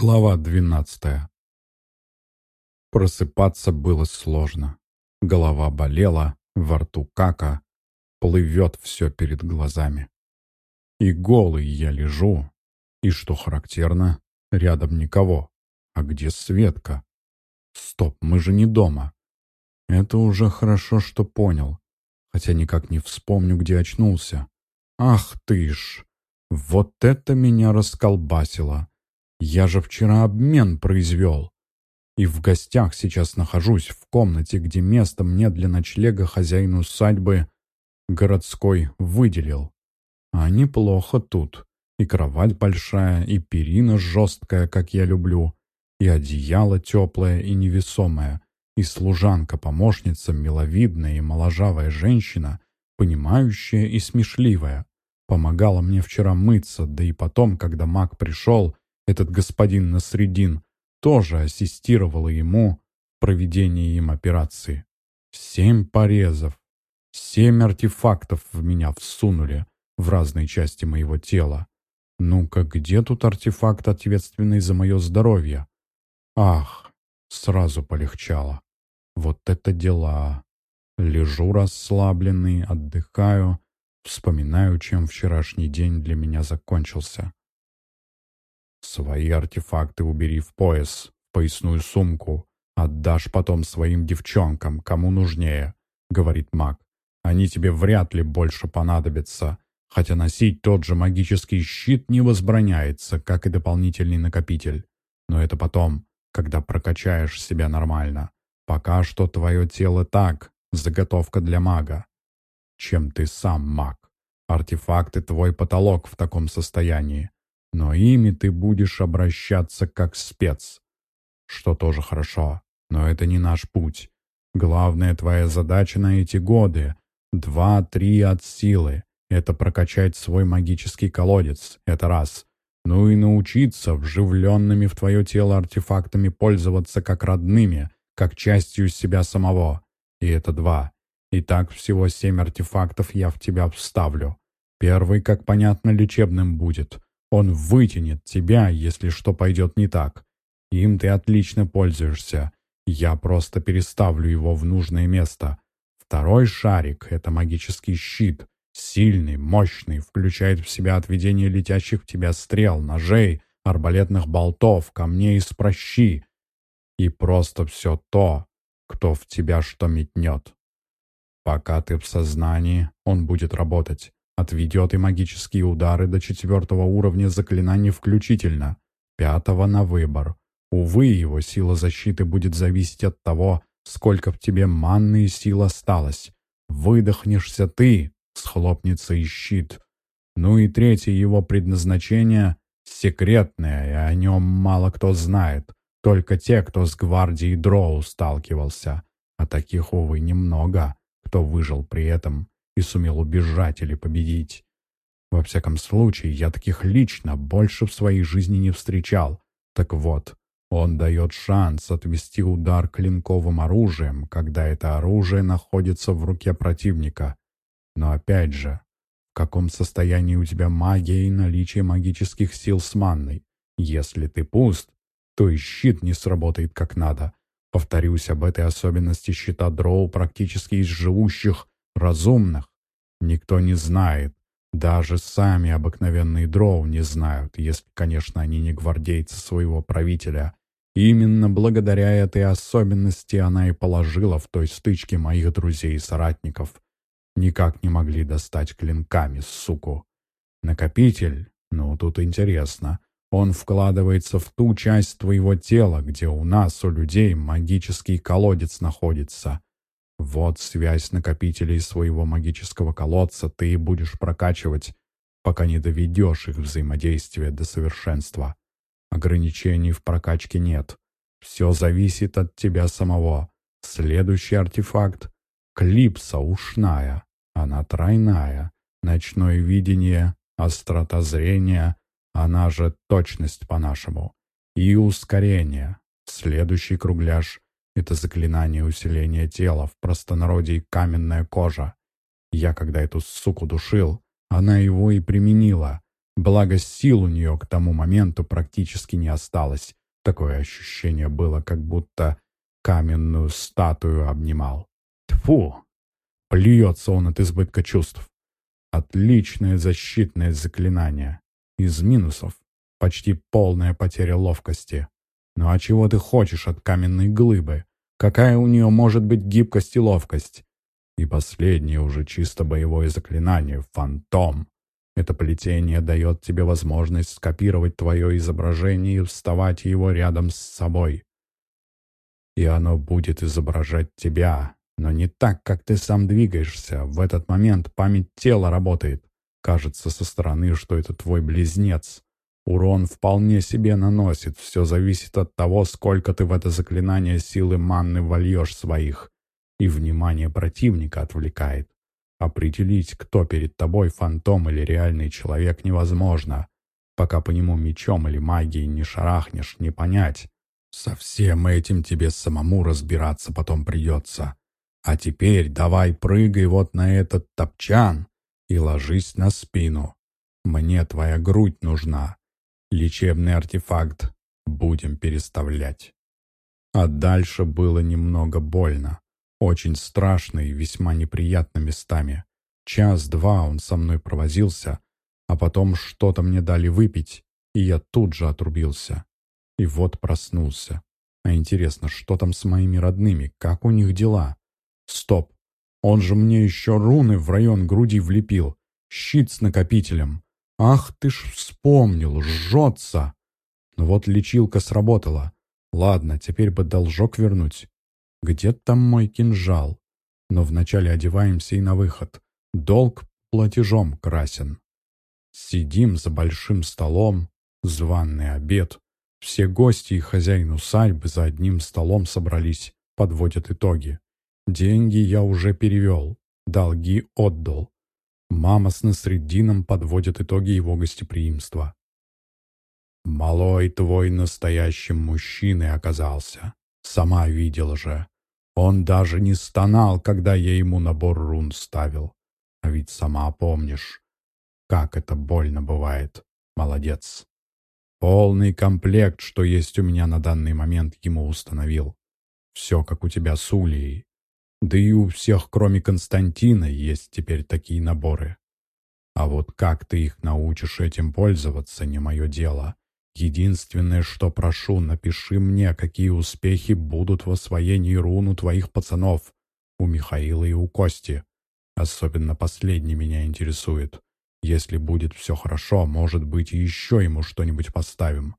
Глава двенадцатая. Просыпаться было сложно. Голова болела, во рту кака, плывет все перед глазами. И голый я лежу, и, что характерно, рядом никого. А где Светка? Стоп, мы же не дома. Это уже хорошо, что понял, хотя никак не вспомню, где очнулся. Ах ты ж! Вот это меня расколбасило! Я же вчера обмен произвел. И в гостях сейчас нахожусь, в комнате, где место мне для ночлега хозяин усадьбы городской выделил. А неплохо тут. И кровать большая, и перина жесткая, как я люблю, и одеяло теплое и невесомое, и служанка-помощница, миловидная и моложавая женщина, понимающая и смешливая. Помогала мне вчера мыться, да и потом, когда маг пришел, этот господин Насредин, тоже ассистировала ему в проведении им операции. Семь порезов, семь артефактов в меня всунули в разные части моего тела. Ну-ка, где тут артефакт, ответственный за мое здоровье? Ах, сразу полегчало. Вот это дела. Лежу расслабленный, отдыхаю, вспоминаю, чем вчерашний день для меня закончился. Свои артефакты убери в пояс, в поясную сумку. Отдашь потом своим девчонкам, кому нужнее, говорит маг. Они тебе вряд ли больше понадобятся, хотя носить тот же магический щит не возбраняется, как и дополнительный накопитель. Но это потом, когда прокачаешь себя нормально. Пока что твое тело так, заготовка для мага. Чем ты сам маг? Артефакты твой потолок в таком состоянии но ими ты будешь обращаться как спец. Что тоже хорошо, но это не наш путь. Главная твоя задача на эти годы — два-три от силы. Это прокачать свой магический колодец, это раз. Ну и научиться вживленными в твое тело артефактами пользоваться как родными, как частью себя самого. И это два. И так всего семь артефактов я в тебя вставлю. Первый, как понятно, лечебным будет — он вытянет тебя, если что пойдет не так. Им ты отлично пользуешься. Я просто переставлю его в нужное место. Второй шарик — это магический щит. Сильный, мощный, включает в себя отведение летящих в тебя стрел, ножей, арбалетных болтов, камней из прощи. И просто все то, кто в тебя что метнет. Пока ты в сознании, он будет работать. Отведет и магические удары до четвертого уровня заклинаний включительно, пятого на выбор. Увы, его сила защиты будет зависеть от того, сколько в тебе манны и сил осталось. Выдохнешься ты, схлопнется и щит. Ну и третье его предназначение — секретное, и о нем мало кто знает. Только те, кто с гвардией Дроу сталкивался. А таких, увы, немного, кто выжил при этом и сумел убежать или победить. Во всяком случае, я таких лично больше в своей жизни не встречал. Так вот, он дает шанс отвести удар клинковым оружием, когда это оружие находится в руке противника. Но опять же, в каком состоянии у тебя магия и наличие магических сил с манной? Если ты пуст, то и щит не сработает как надо. Повторюсь, об этой особенности щита дроу практически из живущих разумных. Никто не знает, даже сами обыкновенные дроу не знают, если, конечно, они не гвардейцы своего правителя. именно благодаря этой особенности она и положила в той стычке моих друзей и соратников. Никак не могли достать клинками, суку. Накопитель? Ну, тут интересно. Он вкладывается в ту часть твоего тела, где у нас, у людей, магический колодец находится. Вот связь накопителей своего магического колодца ты будешь прокачивать, пока не доведешь их взаимодействие до совершенства. Ограничений в прокачке нет. Все зависит от тебя самого. Следующий артефакт — клипса ушная. Она тройная. Ночное видение, острота зрения, она же точность по-нашему. И ускорение. Следующий кругляш это заклинание усиления тела, в простонародье каменная кожа. Я, когда эту суку душил, она его и применила. Благо сил у нее к тому моменту практически не осталось. Такое ощущение было, как будто каменную статую обнимал. Тфу! Плюется он от избытка чувств. Отличное защитное заклинание. Из минусов почти полная потеря ловкости. Ну а чего ты хочешь от каменной глыбы? Какая у нее может быть гибкость и ловкость? И последнее уже чисто боевое заклинание — фантом. Это плетение дает тебе возможность скопировать твое изображение и вставать его рядом с собой. И оно будет изображать тебя, но не так, как ты сам двигаешься. В этот момент память тела работает. Кажется со стороны, что это твой близнец. Урон вполне себе наносит. Все зависит от того, сколько ты в это заклинание силы манны вольешь своих. И внимание противника отвлекает. Определить, кто перед тобой, фантом или реальный человек, невозможно. Пока по нему мечом или магией не шарахнешь, не понять. Со всем этим тебе самому разбираться потом придется. А теперь давай прыгай вот на этот топчан и ложись на спину. Мне твоя грудь нужна. Лечебный артефакт будем переставлять. А дальше было немного больно. Очень страшно и весьма неприятно местами. Час-два он со мной провозился, а потом что-то мне дали выпить, и я тут же отрубился. И вот проснулся. А интересно, что там с моими родными, как у них дела? Стоп, он же мне еще руны в район груди влепил. Щит с накопителем. Ах ты ж вспомнил, жжется. Ну вот лечилка сработала. Ладно, теперь бы должок вернуть. Где там мой кинжал? Но вначале одеваемся и на выход. Долг платежом красен. Сидим за большим столом, званный обед. Все гости и хозяин усадьбы за одним столом собрались, подводят итоги. Деньги я уже перевел, долги отдал. Мама с Насреддином подводят итоги его гостеприимства. «Малой твой настоящим мужчиной оказался. Сама видела же. Он даже не стонал, когда я ему набор рун ставил. А ведь сама помнишь, как это больно бывает. Молодец. Полный комплект, что есть у меня на данный момент, ему установил. Все, как у тебя с Улией. Да и у всех, кроме Константина, есть теперь такие наборы. А вот как ты их научишь этим пользоваться, не мое дело. Единственное, что прошу, напиши мне, какие успехи будут в освоении у твоих пацанов, у Михаила и у Кости. Особенно последний меня интересует. Если будет все хорошо, может быть, еще ему что-нибудь поставим.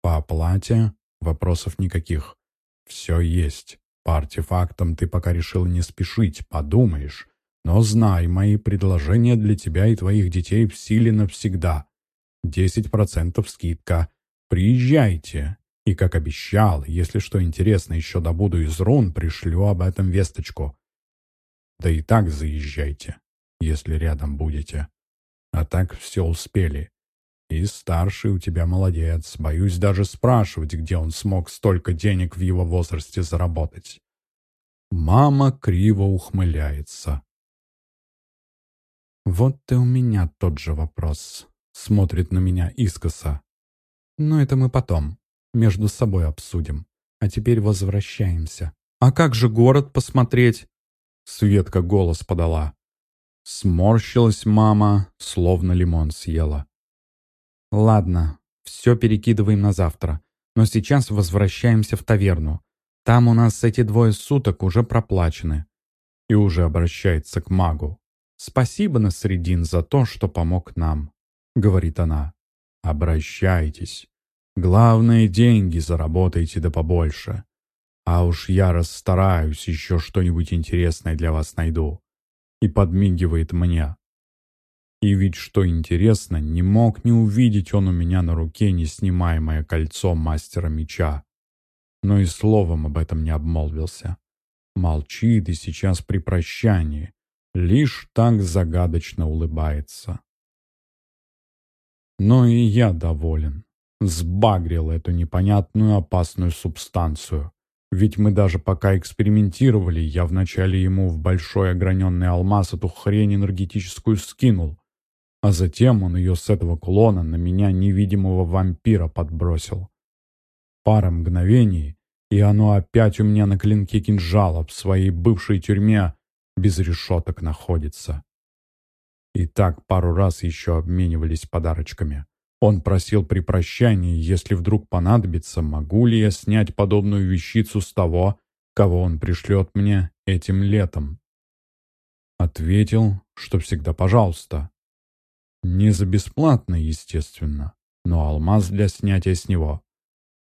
По оплате вопросов никаких. Все есть. По артефактам ты пока решил не спешить, подумаешь. Но знай, мои предложения для тебя и твоих детей в силе навсегда. Десять процентов скидка. Приезжайте. И, как обещал, если что интересно еще добуду из рун, пришлю об этом весточку. Да и так заезжайте, если рядом будете. А так все успели. И старший у тебя молодец. Боюсь даже спрашивать, где он смог столько денег в его возрасте заработать. Мама криво ухмыляется. Вот и у меня тот же вопрос. Смотрит на меня искоса. Но это мы потом. Между собой обсудим. А теперь возвращаемся. А как же город посмотреть? Светка голос подала. Сморщилась мама, словно лимон съела. Ладно, все перекидываем на завтра. Но сейчас возвращаемся в таверну. Там у нас эти двое суток уже проплачены. И уже обращается к магу. «Спасибо, Насредин, за то, что помог нам», — говорит она. «Обращайтесь. Главное, деньги заработайте да побольше. А уж я расстараюсь, еще что-нибудь интересное для вас найду». И подмигивает мне. И ведь, что интересно, не мог не увидеть он у меня на руке неснимаемое кольцо мастера меча. Но и словом об этом не обмолвился. Молчит и сейчас при прощании, лишь так загадочно улыбается. Но и я доволен. Сбагрил эту непонятную опасную субстанцию. Ведь мы даже пока экспериментировали, я вначале ему в большой ограненный алмаз эту хрень энергетическую скинул. А затем он ее с этого кулона на меня невидимого вампира подбросил. Пара мгновений, и оно опять у меня на клинке кинжала в своей бывшей тюрьме без решеток находится. И так пару раз еще обменивались подарочками. Он просил при прощании, если вдруг понадобится, могу ли я снять подобную вещицу с того, кого он пришлет мне этим летом. Ответил, что всегда пожалуйста. Не за бесплатно, естественно, но алмаз для снятия с него.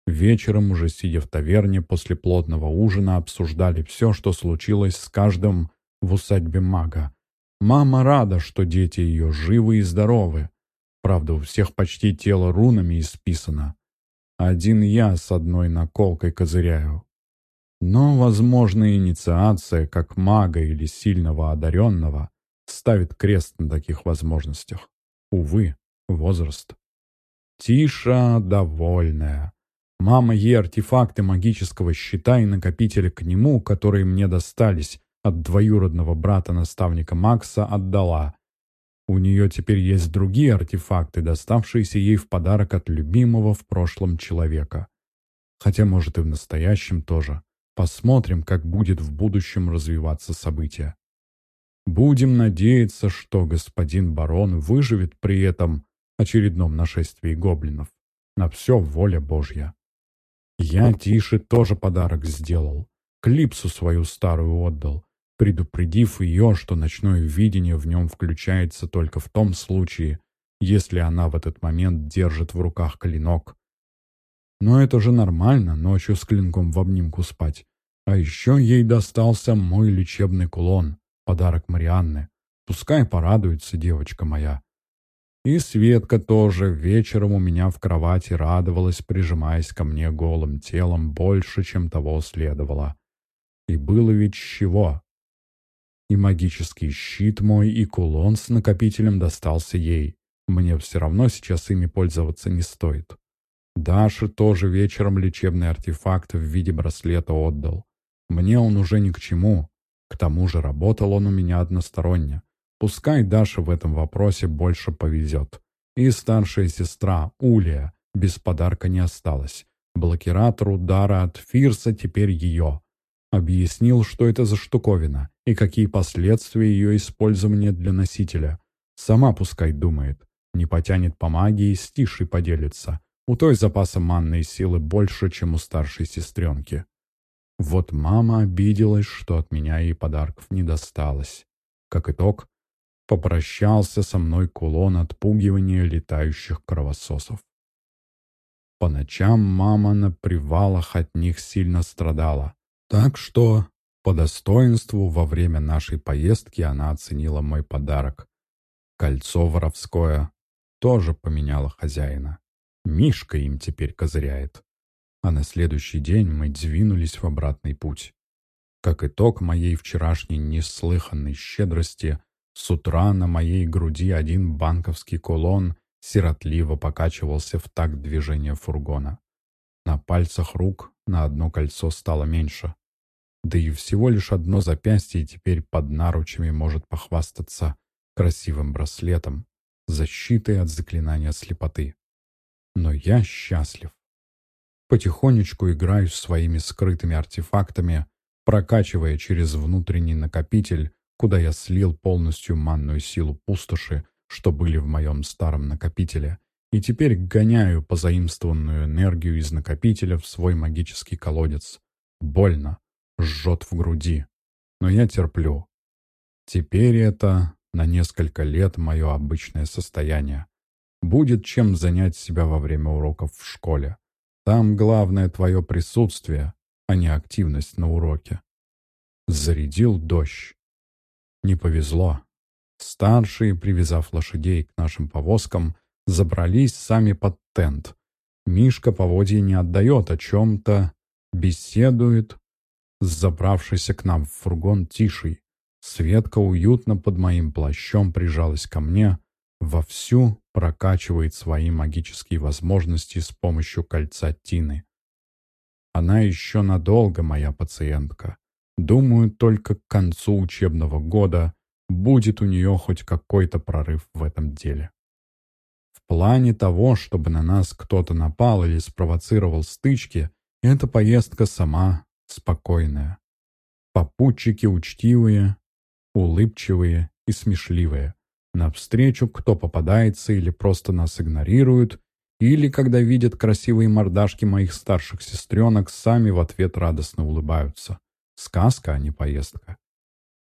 Вечером, уже сидя в таверне после плотного ужина, обсуждали все, что случилось с каждым в усадьбе мага. Мама рада, что дети ее живы и здоровы. Правда, у всех почти тело рунами исписано. Один я с одной наколкой козыряю. Но, возможно, инициация, как мага или сильного одаренного, ставит крест на таких возможностях. Увы, возраст. Тиша довольная. Мама ей артефакты магического щита и накопителя к нему, которые мне достались, от двоюродного брата-наставника Макса отдала. У нее теперь есть другие артефакты, доставшиеся ей в подарок от любимого в прошлом человека. Хотя, может, и в настоящем тоже. Посмотрим, как будет в будущем развиваться события. Будем надеяться, что господин барон выживет при этом очередном нашествии гоблинов. На все воля Божья. Я Тише тоже подарок сделал. Клипсу свою старую отдал предупредив ее, что ночное видение в нем включается только в том случае, если она в этот момент держит в руках клинок. Но это же нормально, ночью с клинком в обнимку спать. А еще ей достался мой лечебный кулон, подарок Марианны. Пускай порадуется девочка моя. И Светка тоже вечером у меня в кровати радовалась, прижимаясь ко мне голым телом больше, чем того следовало. И было ведь чего. И магический щит мой, и кулон с накопителем достался ей. Мне все равно сейчас ими пользоваться не стоит. Даше тоже вечером лечебный артефакт в виде браслета отдал. Мне он уже ни к чему. К тому же работал он у меня односторонне. Пускай Даше в этом вопросе больше повезет. И старшая сестра, Улия, без подарка не осталась. Блокиратор удара от Фирса теперь ее. Объяснил, что это за штуковина и какие последствия ее использования для носителя. Сама пускай думает. Не потянет по магии, с Тишей поделится. У той запаса манной силы больше, чем у старшей сестренки. Вот мама обиделась, что от меня ей подарков не досталось. Как итог, попрощался со мной кулон отпугивания летающих кровососов. По ночам мама на привалах от них сильно страдала. Так что по достоинству во время нашей поездки она оценила мой подарок. Кольцо воровское тоже поменяло хозяина. Мишка им теперь козыряет. А на следующий день мы двинулись в обратный путь. Как итог моей вчерашней неслыханной щедрости, с утра на моей груди один банковский кулон сиротливо покачивался в такт движения фургона. На пальцах рук на одно кольцо стало меньше. Да и всего лишь одно запястье теперь под наручами может похвастаться красивым браслетом, защитой от заклинания слепоты. Но я счастлив. Потихонечку играю своими скрытыми артефактами, прокачивая через внутренний накопитель, куда я слил полностью манную силу пустоши, что были в моем старом накопителе, и теперь гоняю позаимствованную энергию из накопителя в свой магический колодец. Больно, жжет в груди. Но я терплю. Теперь это на несколько лет мое обычное состояние. Будет чем занять себя во время уроков в школе. Там главное твое присутствие, а не активность на уроке. Зарядил дождь. Не повезло. Старшие, привязав лошадей к нашим повозкам, забрались сами под тент. Мишка поводья не отдает о чем-то, беседует, забравшийся к нам в фургон Тишей. Светка уютно под моим плащом прижалась ко мне, вовсю прокачивает свои магические возможности с помощью кольца Тины. Она еще надолго моя пациентка. Думаю, только к концу учебного года будет у нее хоть какой-то прорыв в этом деле. В плане того, чтобы на нас кто-то напал или спровоцировал стычки, эта поездка сама спокойная. Попутчики учтивые, улыбчивые и смешливые. Навстречу кто попадается или просто нас игнорируют, или, когда видят красивые мордашки моих старших сестренок, сами в ответ радостно улыбаются. Сказка, а не поездка.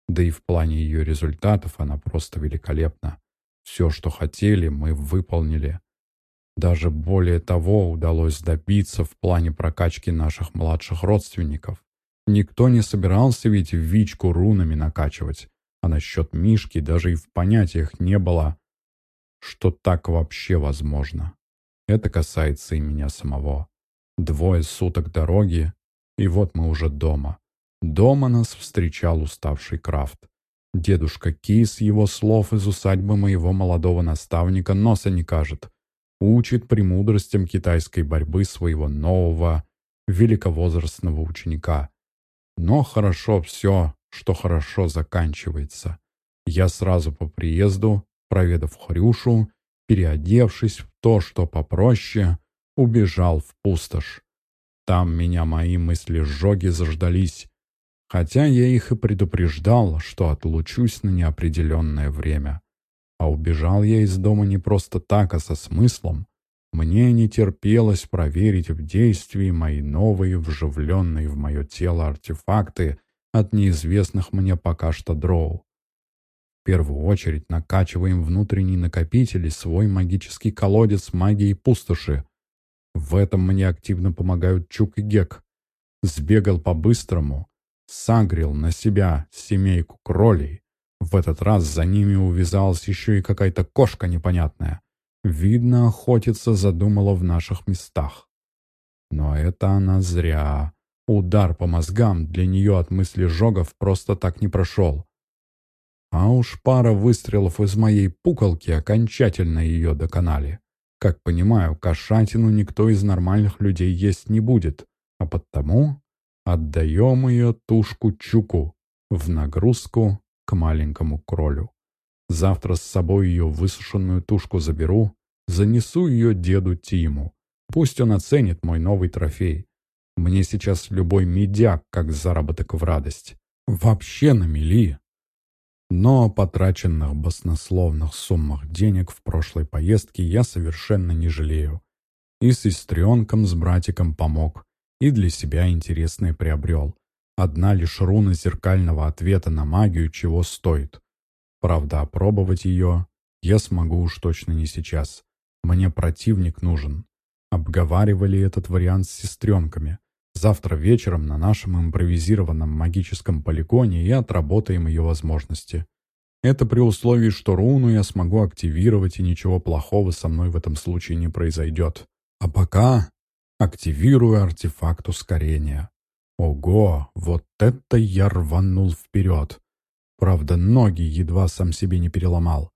Да и в плане ее результатов она просто великолепна. Все, что хотели, мы выполнили. Даже более того удалось добиться в плане прокачки наших младших родственников. Никто не собирался ведь Вичку рунами накачивать, а насчет Мишки даже и в понятиях не было, что так вообще возможно. Это касается и меня самого. Двое суток дороги, и вот мы уже дома. Дома нас встречал уставший Крафт. Дедушка Ки с его слов из усадьбы моего молодого наставника носа не кажет. Учит премудростям китайской борьбы своего нового, великовозрастного ученика. Но хорошо все, что хорошо заканчивается. Я сразу по приезду, проведав Хрюшу, переодевшись в то, что попроще, убежал в пустошь. Там меня мои мысли-сжоги заждались, хотя я их и предупреждал, что отлучусь на неопределенное время. А убежал я из дома не просто так, а со смыслом. Мне не терпелось проверить в действии мои новые, вживленные в мое тело артефакты от неизвестных мне пока что дроу. В первую очередь накачиваем внутренний накопитель и свой магический колодец магии пустоши. В этом мне активно помогают Чук и Гек. Сбегал по-быстрому, сагрил на себя семейку кролей. В этот раз за ними увязалась еще и какая-то кошка непонятная. Видно, охотиться задумала в наших местах. Но это она зря. Удар по мозгам для нее от мысли жогов просто так не прошел. А уж пара выстрелов из моей пуколки окончательно ее доконали. Как понимаю, кошатину никто из нормальных людей есть не будет, а потому отдаем ее тушку Чуку в нагрузку к маленькому кролю. Завтра с собой ее высушенную тушку заберу, занесу ее деду Тиму. Пусть он оценит мой новый трофей. Мне сейчас любой медяк как заработок в радость. Вообще на мели. Но о потраченных баснословных суммах денег в прошлой поездке я совершенно не жалею. И с сестренком с братиком помог, и для себя интересное приобрел. Одна лишь руна зеркального ответа на магию чего стоит. Правда, опробовать ее я смогу уж точно не сейчас. Мне противник нужен. Обговаривали этот вариант с сестренками. Завтра вечером на нашем импровизированном магическом полигоне и отработаем ее возможности. Это при условии, что руну я смогу активировать, и ничего плохого со мной в этом случае не произойдет. А пока активирую артефакт ускорения. Ого, вот это я рванул вперед. Правда, ноги едва сам себе не переломал.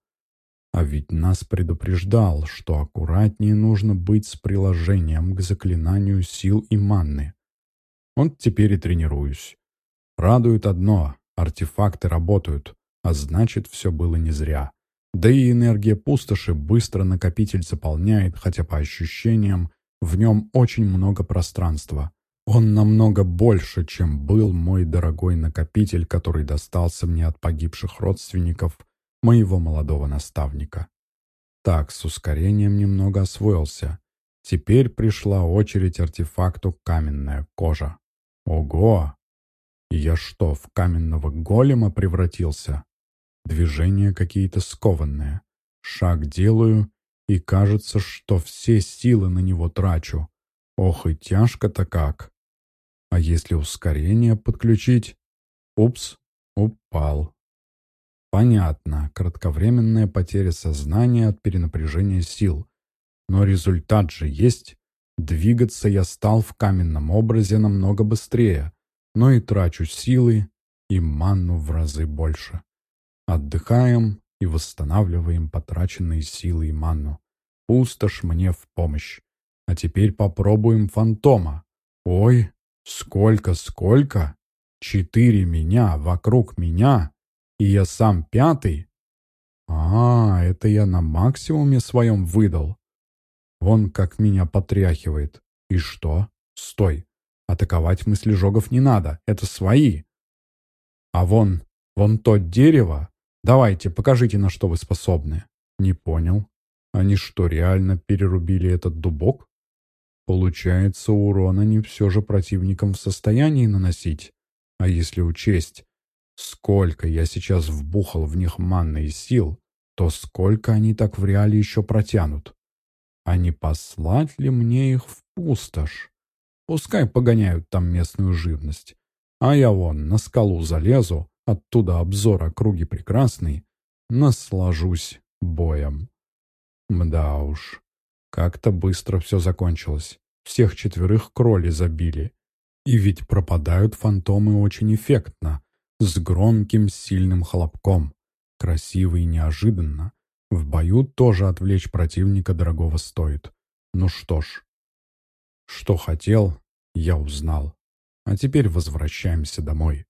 А ведь нас предупреждал, что аккуратнее нужно быть с приложением к заклинанию сил и манны. Вот теперь и тренируюсь. Радует одно — артефакты работают, а значит, все было не зря. Да и энергия пустоши быстро накопитель заполняет, хотя по ощущениям в нем очень много пространства. Он намного больше, чем был мой дорогой накопитель, который достался мне от погибших родственников моего молодого наставника. Так, с ускорением немного освоился. Теперь пришла очередь артефакту каменная кожа. Ого! Я что, в каменного голема превратился? Движения какие-то скованные. Шаг делаю, и кажется, что все силы на него трачу. Ох и тяжко-то как. А если ускорение подключить? Упс, упал. Понятно, кратковременная потеря сознания от перенапряжения сил. Но результат же есть. Двигаться я стал в каменном образе намного быстрее, но и трачу силы и манну в разы больше. Отдыхаем и восстанавливаем потраченные силы и манну. Пустошь мне в помощь. А теперь попробуем фантома. Ой, Сколько, сколько? Четыре меня, вокруг меня. и я сам пятый? А, это я на максимуме своем выдал. Вон как меня потряхивает. И что? Стой. Атаковать мыслежогов не надо, это свои. А вон, вон то дерево. Давайте, покажите, на что вы способны. Не понял. Они что, реально перерубили этот дубок? Получается, урон они все же противникам в состоянии наносить. А если учесть, сколько я сейчас вбухал в них манны и сил, то сколько они так в реале еще протянут? А не послать ли мне их в пустошь? Пускай погоняют там местную живность. А я вон на скалу залезу, оттуда обзор округи прекрасный, наслажусь боем. Мда уж, как-то быстро все закончилось. Всех четверых кроли забили. И ведь пропадают фантомы очень эффектно, с громким сильным хлопком. Красиво и неожиданно. В бою тоже отвлечь противника дорогого стоит. Ну что ж. Что хотел, я узнал. А теперь возвращаемся домой.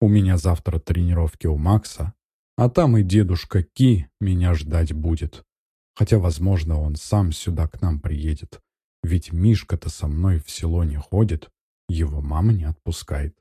У меня завтра тренировки у Макса, а там и дедушка Ки меня ждать будет. Хотя, возможно, он сам сюда к нам приедет. Ведь Мишка-то со мной в село не ходит, его мама не отпускает.